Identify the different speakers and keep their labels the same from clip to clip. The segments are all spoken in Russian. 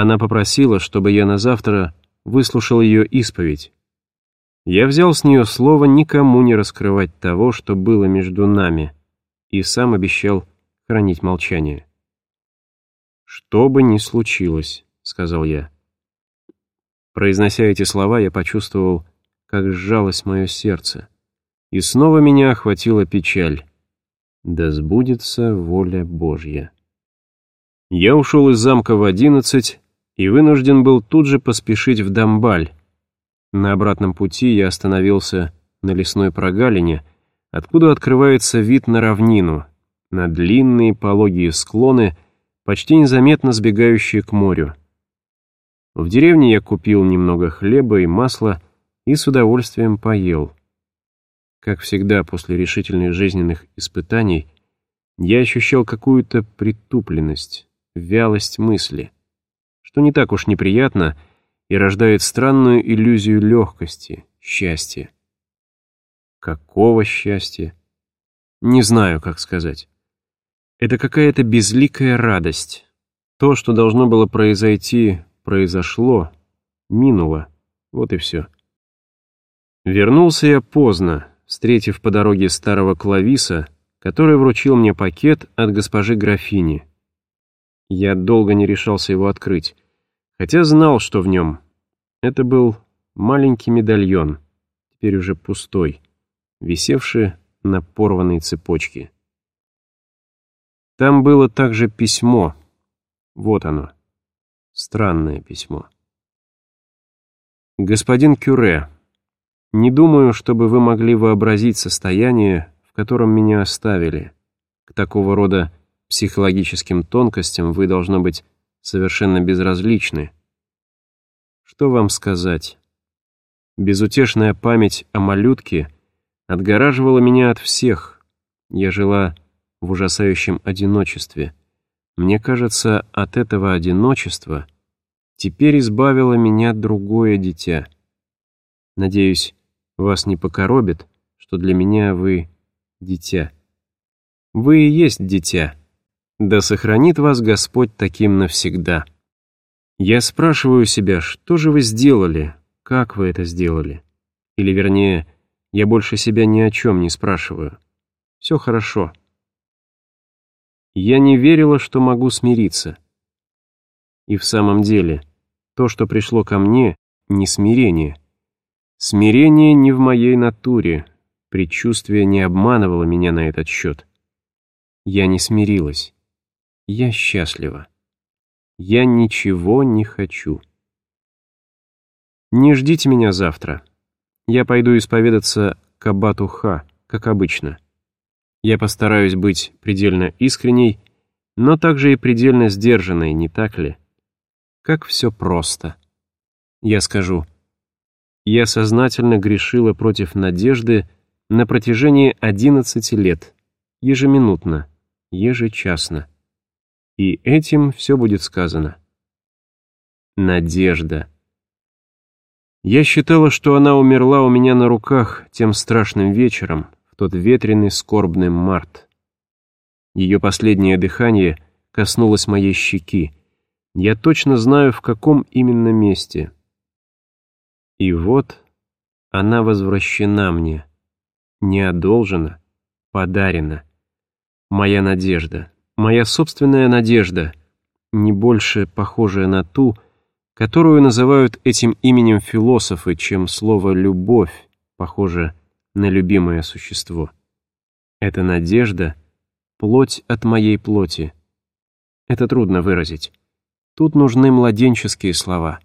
Speaker 1: Она попросила, чтобы я на завтра выслушал ее исповедь. Я взял с нее слово никому не раскрывать того, что было между нами, и сам обещал хранить молчание. «Что бы ни случилось», — сказал я. Произнося эти слова, я почувствовал, как сжалось мое сердце. И снова меня охватила печаль. Да сбудется воля Божья. Я ушел из замка в одиннадцать и вынужден был тут же поспешить в Дамбаль. На обратном пути я остановился на лесной прогалине, откуда открывается вид на равнину, на длинные пологие склоны, почти незаметно сбегающие к морю. В деревне я купил немного хлеба и масла и с удовольствием поел. Как всегда, после решительных жизненных испытаний, я ощущал какую-то притупленность, вялость мысли, что не так уж неприятно и рождает странную иллюзию легкости, счастья. Какого счастья? Не знаю, как сказать. Это какая-то безликая радость. То, что должно было произойти, произошло, минуло. Вот и все. Вернулся я поздно, встретив по дороге старого Клависа, который вручил мне пакет от госпожи графини. Я долго не решался его открыть, хотя знал, что в нем. Это был маленький медальон, теперь уже пустой, висевший на порванной цепочке. Там было также письмо. Вот оно. Странное письмо. «Господин Кюре, не думаю, чтобы вы могли вообразить состояние, в котором меня оставили. К такого рода психологическим тонкостям вы, должно быть, совершенно безразличны. Что вам сказать? Безутешная память о малютке отгораживала меня от всех. Я жила в ужасающем одиночестве. Мне кажется, от этого одиночества теперь избавило меня другое дитя. Надеюсь, вас не покоробит, что для меня вы дитя. Вы и есть дитя. Да сохранит вас Господь таким навсегда. Я спрашиваю себя, что же вы сделали, как вы это сделали? Или, вернее, я больше себя ни о чем не спрашиваю. Все хорошо. Я не верила, что могу смириться. И в самом деле, то, что пришло ко мне, не смирение. Смирение не в моей натуре, предчувствие не обманывало меня на этот счет. Я не смирилась. Я счастлива. Я ничего не хочу. Не ждите меня завтра. Я пойду исповедаться к Аббату Ха, как обычно. Я постараюсь быть предельно искренней, но также и предельно сдержанной, не так ли? Как все просто. Я скажу, я сознательно грешила против надежды на протяжении 11 лет, ежеминутно, ежечасно. И этим все будет сказано. Надежда. Я считала, что она умерла у меня на руках тем страшным вечером, тот ветреный скорбный март. Ее последнее дыхание коснулось моей щеки. Я точно знаю, в каком именно месте. И вот она возвращена мне. Не одолжена, подарена. Моя надежда, моя собственная надежда, не больше похожая на ту, которую называют этим именем философы, чем слово «любовь», похоже на любимое существо. Это надежда — плоть от моей плоти. Это трудно выразить. Тут нужны младенческие слова.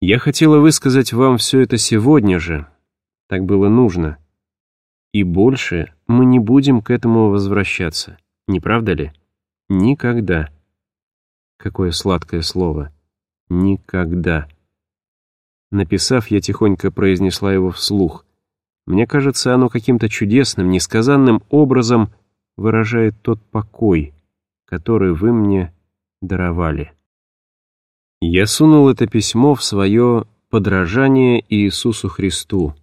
Speaker 1: Я хотела высказать вам все это сегодня же. Так было нужно. И больше мы не будем к этому возвращаться. Не правда ли? Никогда. Какое сладкое слово. Никогда. Написав, я тихонько произнесла его вслух. Мне кажется, оно каким-то чудесным, несказанным образом выражает тот покой, который вы мне даровали. Я сунул это письмо в свое «Подражание Иисусу Христу»,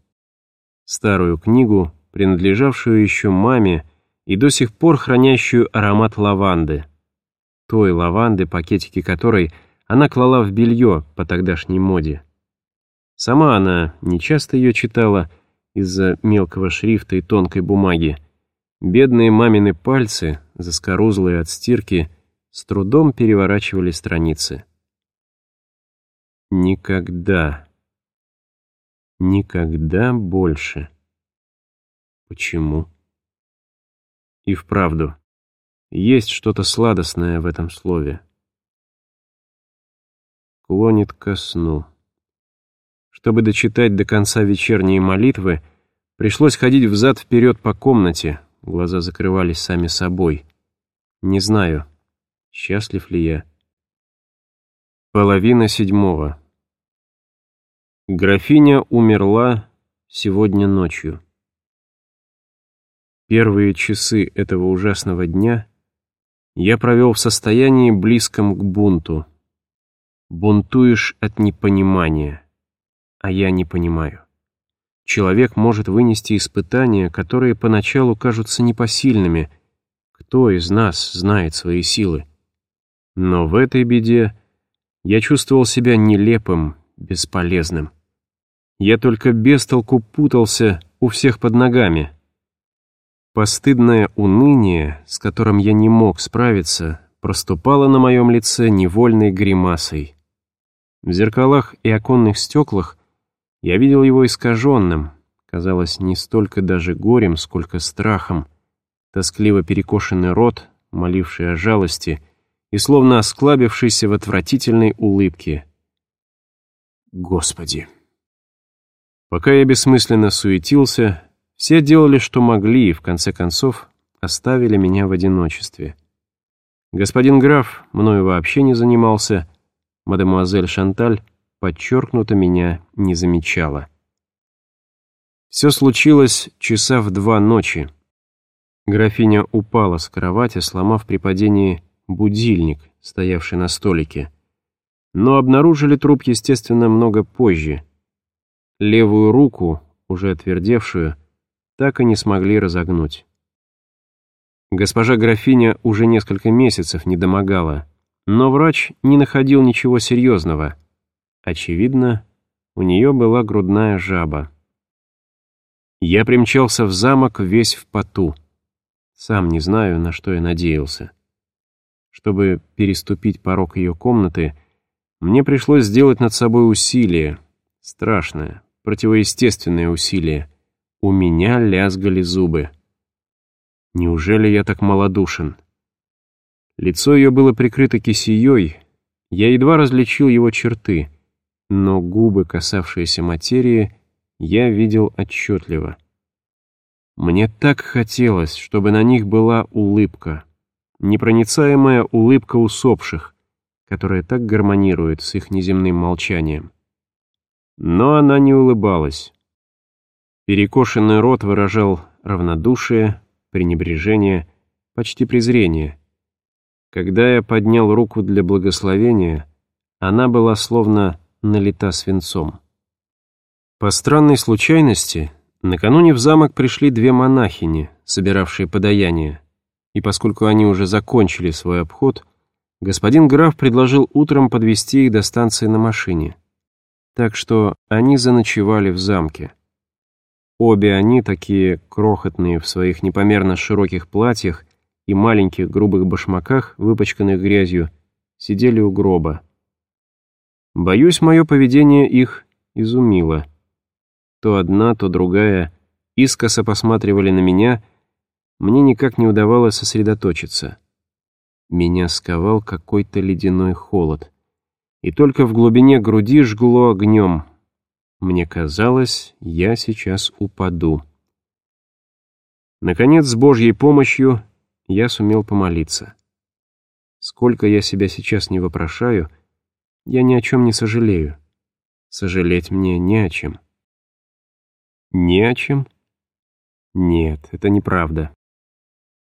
Speaker 1: старую книгу, принадлежавшую еще маме и до сих пор хранящую аромат лаванды, той лаванды, пакетики которой она клала в белье по тогдашней моде. Сама она не часто ее читала из-за мелкого шрифта и тонкой бумаги. Бедные мамины пальцы, заскорузлые от стирки, с трудом переворачивали страницы. Никогда, никогда больше. Почему? И вправду, есть что-то сладостное в этом слове. Клонит ко сну. Чтобы дочитать до конца вечерние молитвы, пришлось ходить взад-вперед по комнате, глаза закрывались сами собой. Не знаю, счастлив ли я. Половина седьмого. Графиня умерла сегодня ночью. Первые часы этого ужасного дня я провел в состоянии близком к бунту. Бунтуешь от непонимания а я не понимаю. Человек может вынести испытания, которые поначалу кажутся непосильными. Кто из нас знает свои силы? Но в этой беде я чувствовал себя нелепым, бесполезным. Я только без толку путался у всех под ногами. Постыдное уныние, с которым я не мог справиться, проступало на моем лице невольной гримасой. В зеркалах и оконных стеклах я видел его искаженным, казалось, не столько даже горем, сколько страхом, тоскливо перекошенный рот, моливший о жалости, и словно осклабившийся в отвратительной улыбке. Господи! Пока я бессмысленно суетился, все делали, что могли, и в конце концов оставили меня в одиночестве. Господин граф мною вообще не занимался, мадемуазель Шанталь подчеркнуто меня не замечала. Все случилось часа в два ночи. Графиня упала с кровати, сломав при падении будильник, стоявший на столике. Но обнаружили труп, естественно, много позже. Левую руку, уже отвердевшую, так и не смогли разогнуть. Госпожа графиня уже несколько месяцев не домогала, но врач не находил ничего серьезного — Очевидно, у нее была грудная жаба. Я примчался в замок весь в поту. Сам не знаю, на что я надеялся. Чтобы переступить порог ее комнаты, мне пришлось сделать над собой усилие. Страшное, противоестественное усилие. У меня лязгали зубы. Неужели я так малодушен? Лицо ее было прикрыто кисеей, я едва различил его черты — но губы, касавшиеся материи, я видел отчетливо. Мне так хотелось, чтобы на них была улыбка, непроницаемая улыбка усопших, которая так гармонирует с их неземным молчанием. Но она не улыбалась. Перекошенный рот выражал равнодушие, пренебрежение, почти презрение. Когда я поднял руку для благословения, она была словно налита свинцом. По странной случайности, накануне в замок пришли две монахини, собиравшие подаяние, и поскольку они уже закончили свой обход, господин граф предложил утром подвести их до станции на машине. Так что они заночевали в замке. Обе они, такие крохотные в своих непомерно широких платьях и маленьких грубых башмаках, выпачканных грязью, сидели у гроба. Боюсь, мое поведение их изумило. То одна, то другая искоса посматривали на меня, мне никак не удавалось сосредоточиться. Меня сковал какой-то ледяной холод. И только в глубине груди жгло огнем. Мне казалось, я сейчас упаду. Наконец, с Божьей помощью я сумел помолиться. Сколько я себя сейчас не вопрошаю — я ни о чем не сожалею. Сожалеть мне не о чем. Не о чем? Нет, это неправда.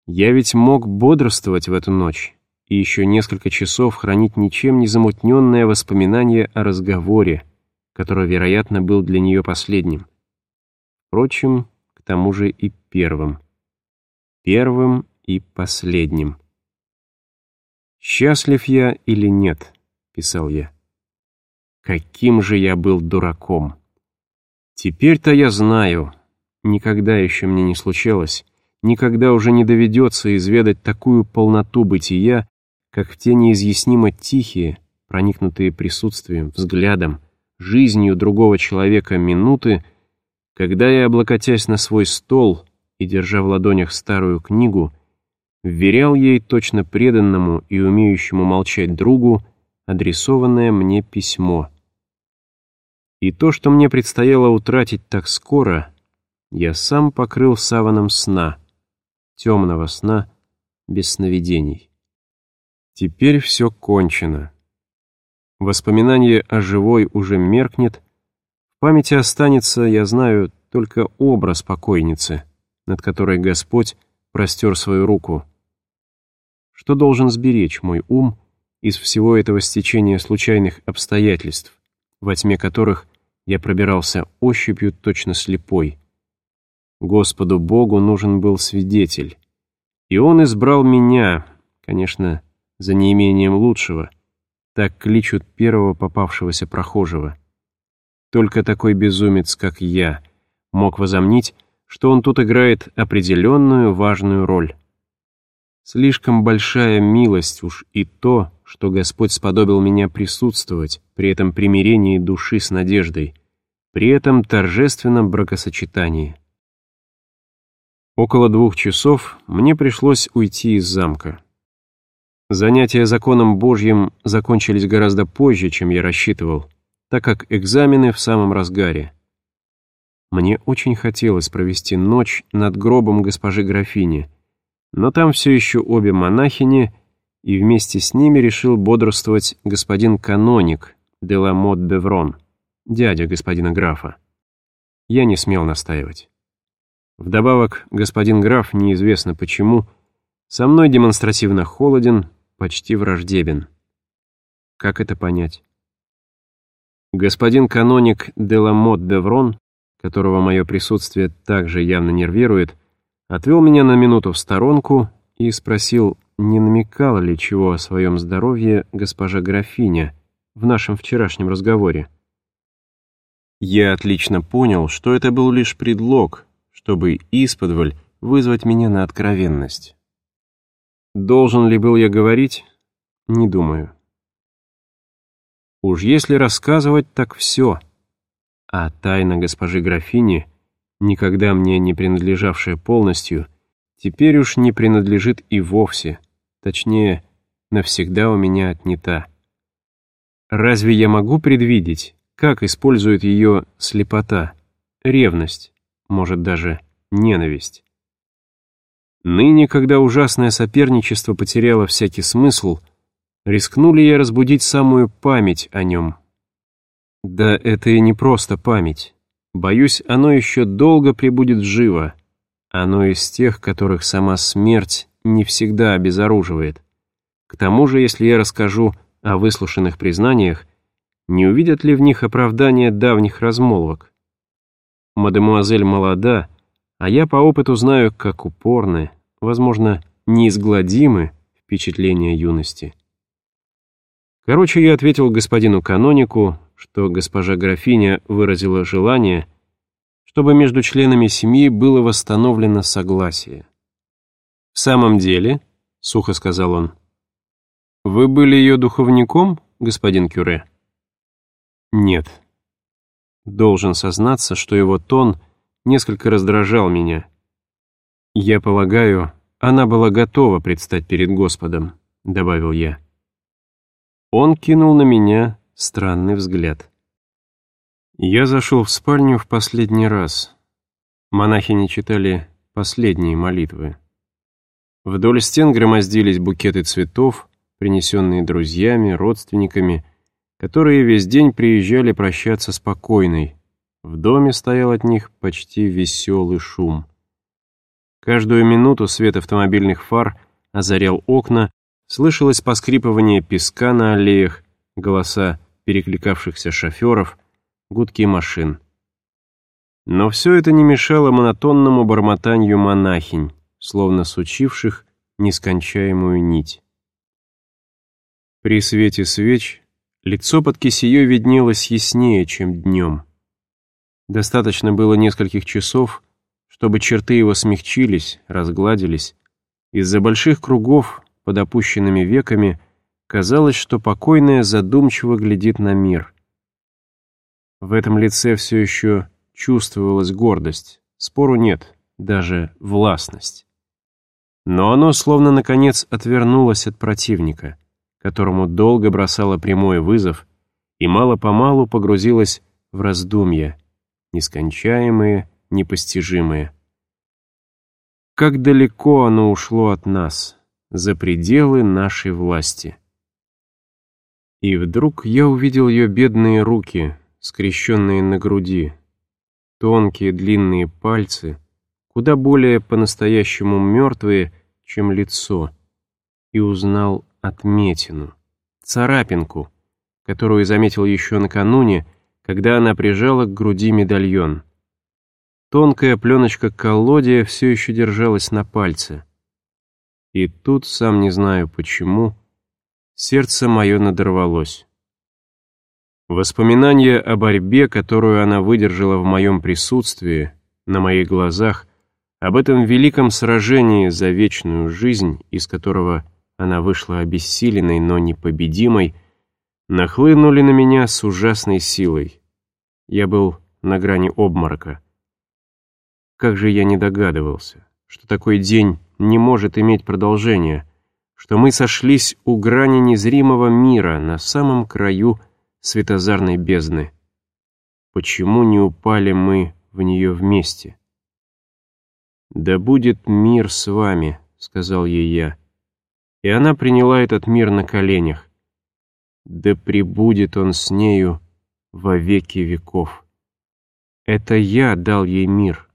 Speaker 1: Я ведь мог бодрствовать в эту ночь и еще несколько часов хранить ничем не замутненное воспоминание о разговоре, который, вероятно, был для нее последним. Впрочем, к тому же и первым. Первым и последним. Счастлив я или нет? писал я. Каким же я был дураком! Теперь-то я знаю, никогда еще мне не случалось, никогда уже не доведется изведать такую полноту бытия, как в те неизъяснимо тихие, проникнутые присутствием, взглядом, жизнью другого человека минуты, когда я, облокотясь на свой стол и держа в ладонях старую книгу, вверял ей точно преданному и умеющему молчать другу адресованное мне письмо. И то, что мне предстояло утратить так скоро, я сам покрыл саваном сна, темного сна, без сновидений. Теперь все кончено. Воспоминание о живой уже меркнет, в памяти останется, я знаю, только образ покойницы, над которой Господь простер свою руку. Что должен сберечь мой ум из всего этого стечения случайных обстоятельств, во тьме которых я пробирался ощупью точно слепой. Господу Богу нужен был свидетель, и Он избрал меня, конечно, за неимением лучшего, так кличут первого попавшегося прохожего. Только такой безумец, как я, мог возомнить, что он тут играет определенную важную роль. Слишком большая милость уж и то, что Господь сподобил меня присутствовать при этом примирении души с надеждой, при этом торжественном бракосочетании. Около двух часов мне пришлось уйти из замка. Занятия законом Божьим закончились гораздо позже, чем я рассчитывал, так как экзамены в самом разгаре. Мне очень хотелось провести ночь над гробом госпожи графини, но там все еще обе монахини, и вместе с ними решил бодрствовать господин каноник де ла Мот Беврон, дядя господина графа. Я не смел настаивать. Вдобавок, господин граф, неизвестно почему, со мной демонстративно холоден, почти враждебен. Как это понять? Господин каноник Деламот Деврон, которого мое присутствие также явно нервирует, отвел меня на минуту в сторонку и спросил, не намекала ли чего о своем здоровье госпожа графиня в нашем вчерашнем разговоре. Я отлично понял, что это был лишь предлог, чтобы исподволь вызвать меня на откровенность. Должен ли был я говорить? Не думаю. Уж если рассказывать, так все. А тайна госпожи графини, никогда мне не принадлежавшая полностью, теперь уж не принадлежит и вовсе, точнее, навсегда у меня отнята. Разве я могу предвидеть, как использует ее слепота, ревность, может даже ненависть? Ныне, когда ужасное соперничество потеряло всякий смысл, рискну ли я разбудить самую память о нем? Да это и не просто память. Боюсь, оно еще долго пребудет живо. Оно из тех, которых сама смерть не всегда обезоруживает. К тому же, если я расскажу о выслушанных признаниях, не увидят ли в них оправдание давних размолвок? Мадемуазель молода, а я по опыту знаю, как упорны, возможно, неизгладимы впечатления юности. Короче, я ответил господину канонику, что госпожа графиня выразила желание, чтобы между членами семьи было восстановлено согласие. «В самом деле», — сухо сказал он, — «вы были ее духовником, господин Кюре?» «Нет». Должен сознаться, что его тон — несколько раздражал меня. «Я полагаю, она была готова предстать перед Господом», — добавил я. Он кинул на меня странный взгляд. Я зашел в спальню в последний раз. Монахи не читали последние молитвы. Вдоль стен громоздились букеты цветов, принесенные друзьями, родственниками, которые весь день приезжали прощаться спокойной, в доме стоял от них почти веселый шум. Каждую минуту свет автомобильных фар озарял окна, слышалось поскрипывание песка на аллеях, голоса перекликавшихся шоферов, гудки машин. Но все это не мешало монотонному бормотанию монахинь, словно сучивших нескончаемую нить. При свете свеч Лицо под кисеей виднелось яснее, чем днем. Достаточно было нескольких часов, чтобы черты его смягчились, разгладились. Из-за больших кругов под опущенными веками казалось, что покойная задумчиво глядит на мир. В этом лице все еще чувствовалась гордость, спору нет, даже властность. Но оно словно наконец отвернулось от противника, которому долго бросало прямой вызов и мало-помалу погрузилось в раздумья, нескончаемые, непостижимые. Как далеко оно ушло от нас, за пределы нашей власти. И вдруг я увидел ее бедные руки, скрещенные на груди, тонкие длинные пальцы, куда более по-настоящему мертвые, чем лицо, и узнал отметину, царапинку, которую заметил еще накануне, когда она прижала к груди медальон. Тонкая пленочка колодия все еще держалась на пальце. И тут, сам не знаю почему, сердце мое надорвалось. Воспоминания о борьбе, которую она выдержала в моем присутствии, на моих глазах, об этом великом сражении за вечную жизнь, из которого она вышла обессиленной, но непобедимой, нахлынули на меня с ужасной силой. Я был на грани обморока. Как же я не догадывался, что такой день не может иметь продолжения, что мы сошлись у грани незримого мира на самом краю светозарной бездны. Почему не упали мы в нее вместе? «Да будет мир с вами», — сказал ей я. И она приняла этот мир на коленях. «Да пребудет он с нею во веки веков». Это я дал ей мир.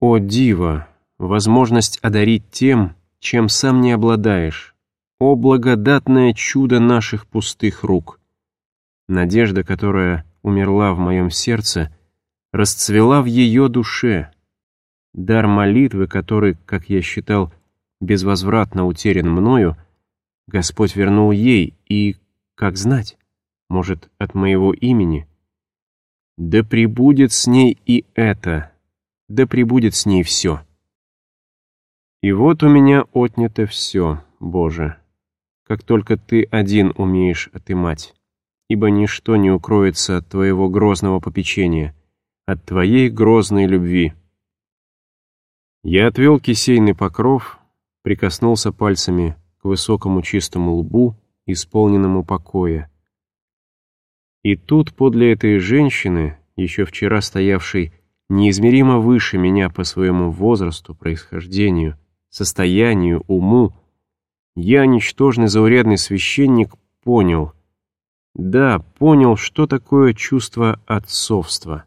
Speaker 1: О, дива, возможность одарить тем, чем сам не обладаешь. О, благодатное чудо наших пустых рук. Надежда, которая умерла в моем сердце, расцвела в ее душе, Дар молитвы, который, как я считал, безвозвратно утерян мною, Господь вернул ей, и, как знать, может, от моего имени. Да пребудет с ней и это, да пребудет с ней все. И вот у меня отнято все, Боже, как только Ты один умеешь отымать, ибо ничто не укроется от Твоего грозного попечения, от Твоей грозной любви. Я отвел кисейный покров, прикоснулся пальцами к высокому чистому лбу, исполненному покоя. И тут подле этой женщины, еще вчера стоявшей неизмеримо выше меня по своему возрасту, происхождению, состоянию, уму, я, ничтожный заурядный священник, понял, да, понял, что такое чувство отцовства.